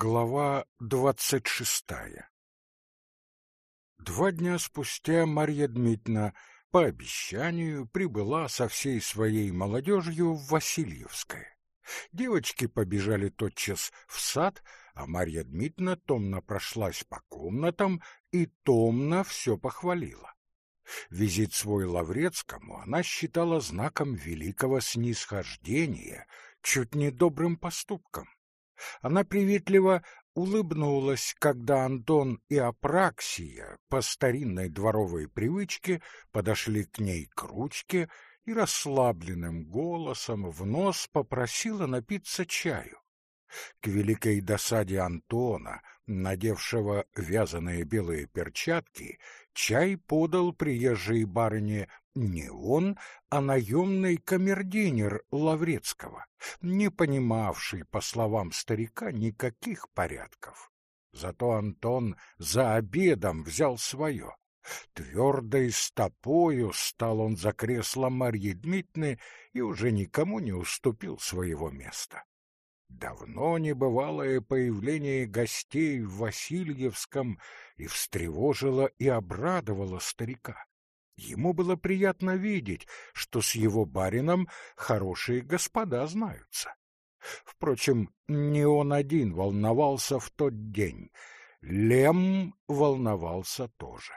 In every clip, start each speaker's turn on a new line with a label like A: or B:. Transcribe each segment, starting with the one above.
A: Глава двадцать шестая Два дня спустя Марья Дмитриевна по обещанию прибыла со всей своей молодежью в Васильевское. Девочки побежали тотчас в сад, а Марья Дмитриевна томно прошлась по комнатам и томно все похвалила. Визит свой Лаврецкому она считала знаком великого снисхождения, чуть не добрым поступком. Она приветливо улыбнулась, когда Антон и Апраксия по старинной дворовой привычке подошли к ней к ручке и расслабленным голосом в нос попросила напиться чаю. К великой досаде Антона, надевшего вязаные белые перчатки, чай подал приезжей барыне не он, а наемный камердинер Лаврецкого, не понимавший, по словам старика, никаких порядков. Зато Антон за обедом взял свое. Твердой стопою стал он за кресло Марьи Дмитриевны и уже никому не уступил своего места. Давно небывалое появление гостей в Васильевском и встревожило и обрадовало старика. Ему было приятно видеть, что с его барином хорошие господа знаются. Впрочем, не он один волновался в тот день. Лем волновался тоже.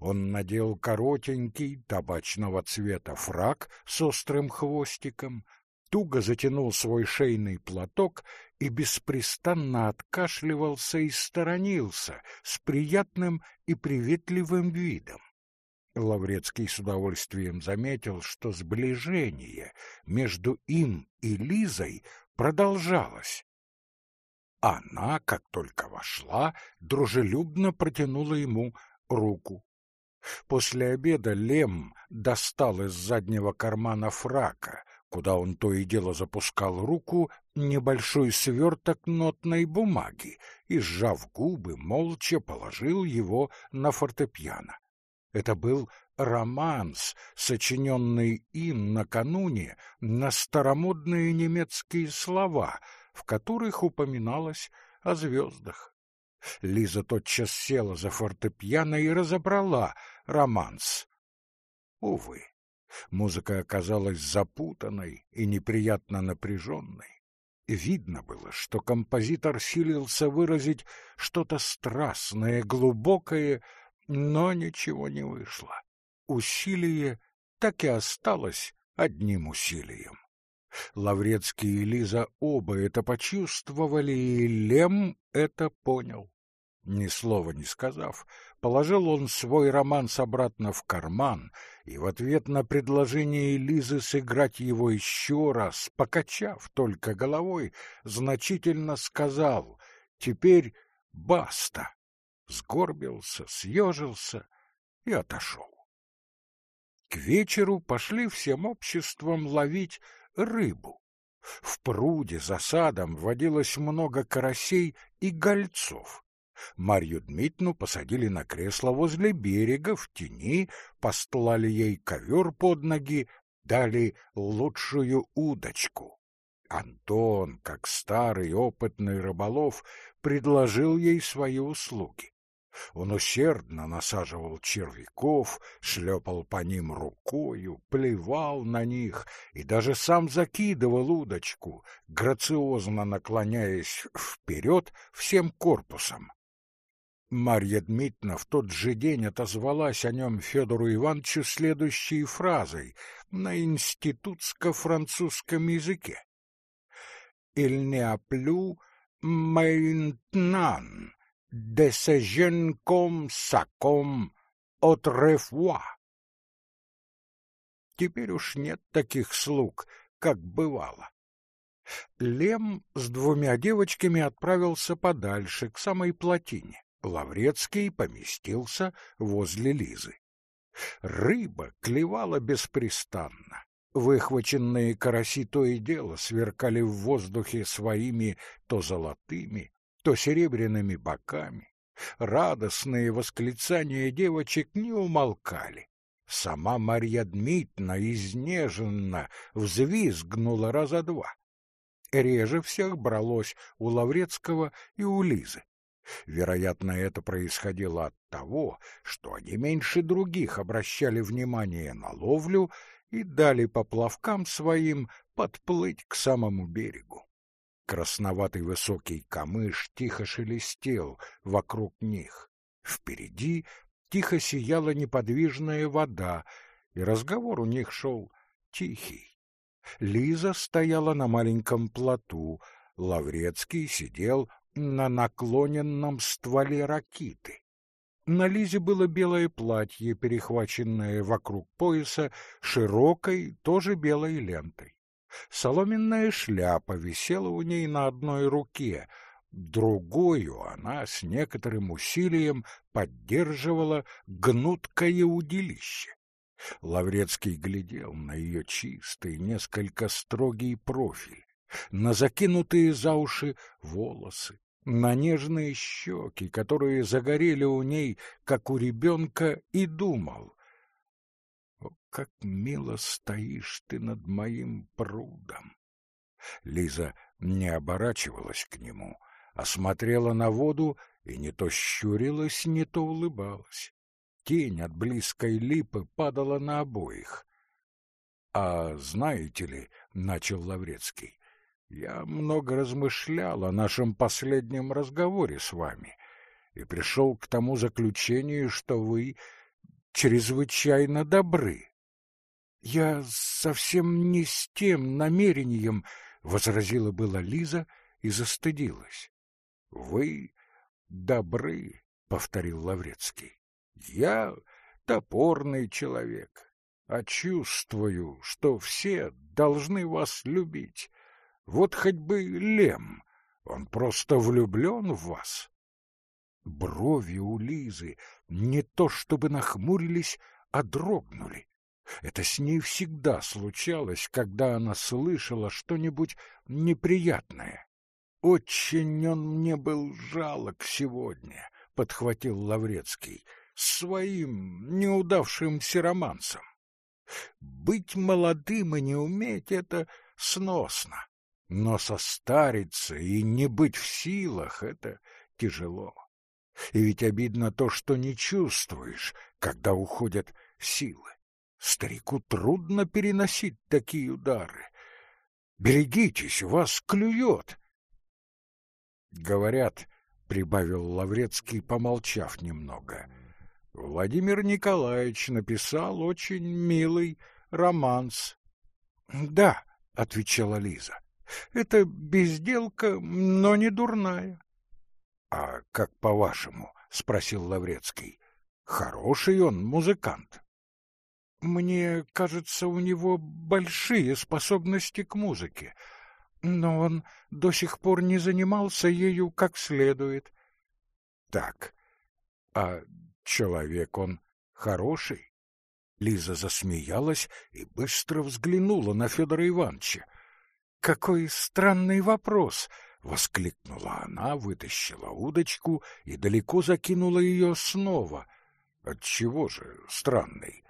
A: Он надел коротенький табачного цвета фрак с острым хвостиком, туго затянул свой шейный платок и беспрестанно откашливался и сторонился с приятным и приветливым видом. Лаврецкий с удовольствием заметил, что сближение между им и Лизой продолжалось. Она, как только вошла, дружелюбно протянула ему руку. После обеда Лем достал из заднего кармана фрака куда он то и дело запускал руку, небольшой сверток нотной бумаги и, сжав губы, молча положил его на фортепиано. Это был романс, сочиненный им накануне на старомодные немецкие слова, в которых упоминалось о звездах. Лиза тотчас села за фортепиано и разобрала романс. Увы, Музыка оказалась запутанной и неприятно напряженной. Видно было, что композитор силился выразить что-то страстное, глубокое, но ничего не вышло. Усилие так и осталось одним усилием. Лаврецкий и Лиза оба это почувствовали, и Лем это понял. Ни слова не сказав, положил он свой романс обратно в карман и в ответ на предложение Лизы сыграть его еще раз, покачав только головой, значительно сказал «Теперь баста!» Сгорбился, съежился и отошел. К вечеру пошли всем обществом ловить рыбу. В пруде за садом водилось много карасей и гольцов. Марью Дмитриевну посадили на кресло возле берега, в тени, постлали ей ковер под ноги, дали лучшую удочку. Антон, как старый опытный рыболов, предложил ей свои услуги. Он усердно насаживал червяков, шлепал по ним рукою, плевал на них и даже сам закидывал удочку, грациозно наклоняясь вперед всем корпусом. Марья Дмитриевна в тот же день отозвалась о нем Федору Ивановичу следующей фразой на институтско-французском языке. «Il n'y a plus maintenant de ce jeune comme ça comme autrefois». Теперь уж нет таких слуг, как бывало. Лем с двумя девочками отправился подальше, к самой плотине. Лаврецкий поместился возле Лизы. Рыба клевала беспрестанно. Выхваченные караси то и дело сверкали в воздухе своими то золотыми, то серебряными боками. Радостные восклицания девочек не умолкали. Сама Марья Дмитриевна изнеженно взвизгнула раза два. реже всех бралось у Лаврецкого и у Лизы. Вероятно, это происходило от того, что они меньше других обращали внимание на ловлю и дали поплавкам своим подплыть к самому берегу. Красноватый высокий камыш тихо шелестел вокруг них. Впереди тихо сияла неподвижная вода, и разговор у них шел тихий. Лиза стояла на маленьком плоту, Лаврецкий сидел на наклоненном стволе ракиты. На Лизе было белое платье, перехваченное вокруг пояса широкой, тоже белой лентой. Соломенная шляпа висела у ней на одной руке, другую она с некоторым усилием поддерживала гнуткое удилище. Лаврецкий глядел на ее чистый, несколько строгий профиль, на закинутые за уши волосы, на нежные щеки, которые загорели у ней, как у ребенка, и думал. «О, как мило стоишь ты над моим прудом!» Лиза не оборачивалась к нему, а смотрела на воду и не то щурилась, не то улыбалась. Тень от близкой липы падала на обоих. — А знаете ли, — начал Лаврецкий, — я много размышлял о нашем последнем разговоре с вами и пришел к тому заключению, что вы чрезвычайно добры. — Я совсем не с тем намерением, — возразила была Лиза и застыдилась. — Вы добры, — повторил Лаврецкий. Я топорный человек, а чувствую, что все должны вас любить. Вот хоть бы Лем, он просто влюблен в вас. Брови у Лизы не то чтобы нахмурились, а дрогнули. Это с ней всегда случалось, когда она слышала что-нибудь неприятное. Очень он мне был жалок сегодня, — подхватил Лаврецкий своим неудавшимся романсом. Быть молодым и не уметь — это сносно, но состариться и не быть в силах — это тяжело. И ведь обидно то, что не чувствуешь, когда уходят силы. Старику трудно переносить такие удары. Берегитесь, вас клюет. Говорят, — прибавил Лаврецкий, помолчав немного, — Владимир Николаевич написал очень милый романс. — Да, — отвечала Лиза, — это безделка, но не дурная. — А как по-вашему? — спросил Лаврецкий. — Хороший он музыкант. — Мне кажется, у него большие способности к музыке, но он до сих пор не занимался ею как следует. — Так, а Человек он хороший. Лиза засмеялась и быстро взглянула на Федора Ивановича. «Какой странный вопрос!» — воскликнула она, вытащила удочку и далеко закинула ее снова. «Отчего же странный?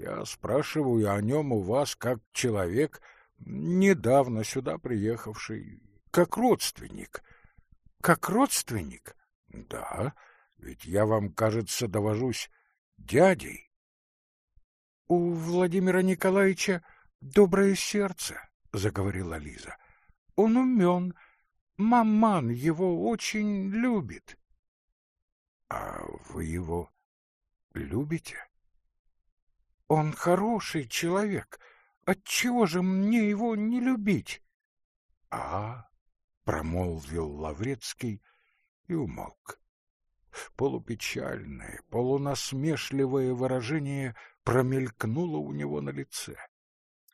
A: Я спрашиваю о нем у вас как человек, недавно сюда приехавший, как родственник». «Как родственник?» «Да, ведь я вам, кажется, довожусь дядей. — У Владимира Николаевича доброе сердце, — заговорила Лиза. — Он умен. Маман его очень любит. — А вы его любите? — Он хороший человек. Отчего же мне его не любить? — А, — промолвил Лаврецкий и умолк. Полупечальное, полунасмешливое выражение промелькнуло у него на лице.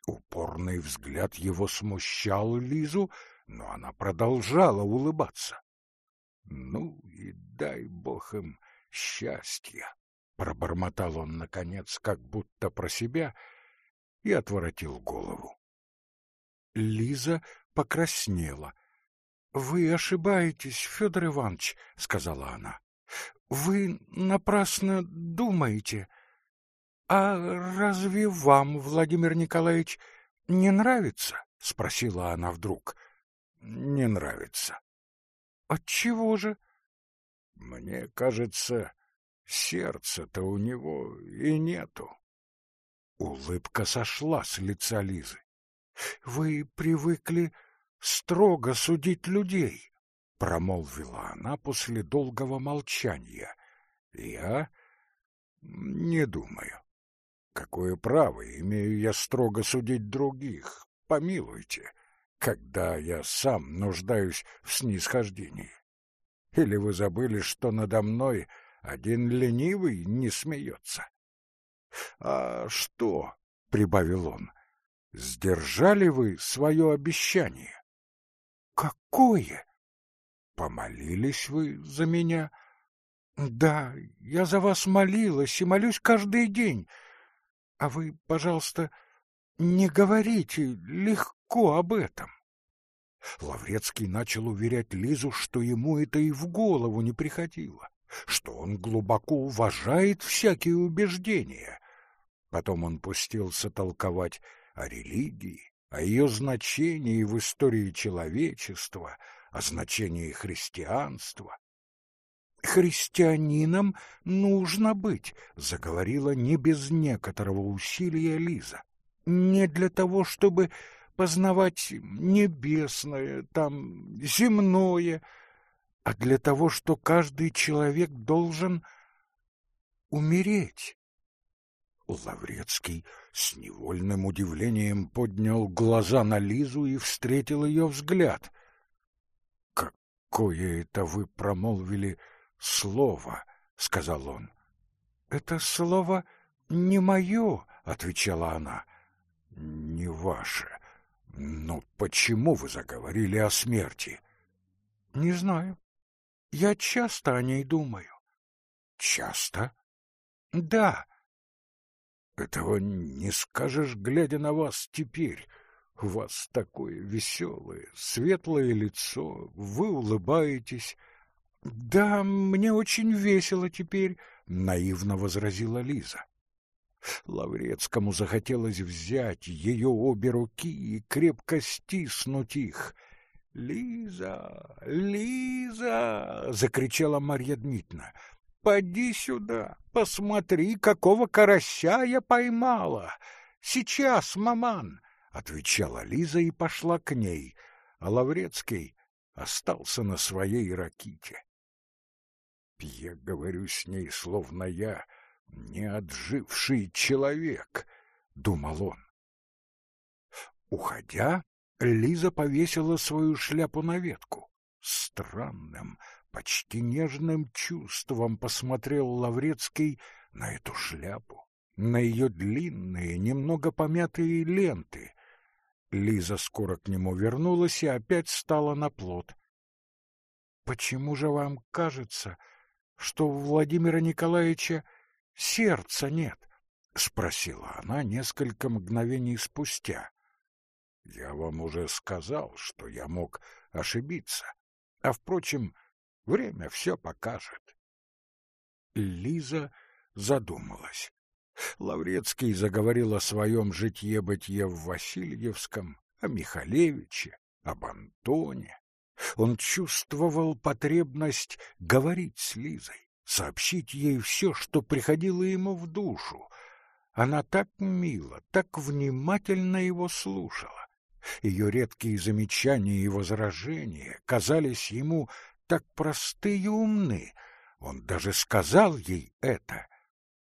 A: Упорный взгляд его смущал Лизу, но она продолжала улыбаться. — Ну и дай бог им счастья! — пробормотал он, наконец, как будто про себя, и отворотил голову. Лиза покраснела. — Вы ошибаетесь, Федор Иванович, — сказала она. Вы напрасно думаете. А разве вам, Владимир Николаевич, не нравится? спросила она вдруг. не нравится.
B: Отчего же?
A: Мне кажется, сердца-то у него и нету.
B: Улыбка сошла с лица Лизы. Вы привыкли строго судить людей, промолвила она после долгого молчания.
A: Я не думаю. Какое право имею я строго судить других? Помилуйте, когда я сам нуждаюсь в снисхождении. Или вы забыли, что надо мной один ленивый не смеется? — А что? — прибавил он. — Сдержали вы свое обещание?
B: — Какое?
A: — Помолились вы за меня?
B: — Да, я за вас молилась и молюсь каждый день. А вы, пожалуйста, не говорите легко об этом.
A: Лаврецкий начал уверять Лизу, что ему это и в голову не приходило, что он глубоко уважает всякие убеждения. Потом он пустился толковать о религии, о ее значении в истории человечества, о значении христианства.
B: «Христианином нужно быть», — заговорила не без некоторого усилия Лиза. «Не для того, чтобы познавать небесное, там, земное, а для того, что каждый человек должен умереть.
A: Лаврецкий с невольным удивлением поднял глаза на Лизу и встретил ее взгляд. — Какое это вы промолвили слово, — сказал он.
B: — Это слово не мое, — отвечала она.
A: — Не ваше. Но почему вы заговорили о смерти?
B: — Не знаю. Я часто о ней думаю.
A: — Часто?
B: — Да.
A: — Этого не скажешь, глядя на вас теперь. У вас такое веселое, светлое лицо, вы улыбаетесь.
B: — Да, мне очень весело теперь, —
A: наивно возразила Лиза. Лаврецкому захотелось взять ее обе руки и крепко стиснуть их. «Лиза! Лиза!» — закричала Марья Дмитриевна. «Поди сюда, посмотри, какого карася я поймала! Сейчас, маман!» — отвечала Лиза и пошла к ней, а Лаврецкий остался на своей раките. Я говорю с ней, словно я не отживший человек, — думал он. Уходя, Лиза повесила свою шляпу на ветку. Странным, почти нежным чувством посмотрел Лаврецкий на эту шляпу, на ее длинные, немного помятые ленты. Лиза скоро к нему вернулась и опять стала на плот.
B: — Почему же вам кажется, что у Владимира Николаевича сердца нет? — спросила она несколько мгновений спустя.
A: — Я вам уже сказал, что я мог ошибиться. А, впрочем, время все покажет. Лиза задумалась. Лаврецкий заговорил о своем житье-бытие в Васильевском, о Михалевиче, об Антоне. Он чувствовал потребность говорить с Лизой сообщить ей все, что приходило ему в душу. Она так мило, так внимательно его слушала. Ее редкие замечания и возражения казались ему так просты и умны. Он даже сказал ей это.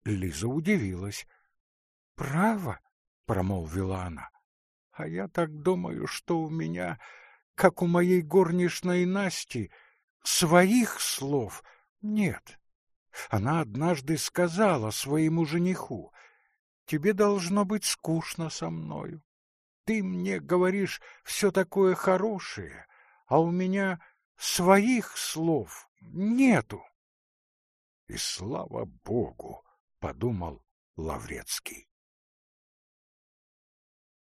A: Лиза удивилась. «Право?» — промолвила она. «А я так думаю, что у меня, как у моей горничной Насти, своих слов нет». Она однажды сказала своему жениху, «Тебе должно быть скучно со мною. Ты мне говоришь все такое хорошее, а у меня своих слов нету». «И слава Богу!» — подумал Лаврецкий.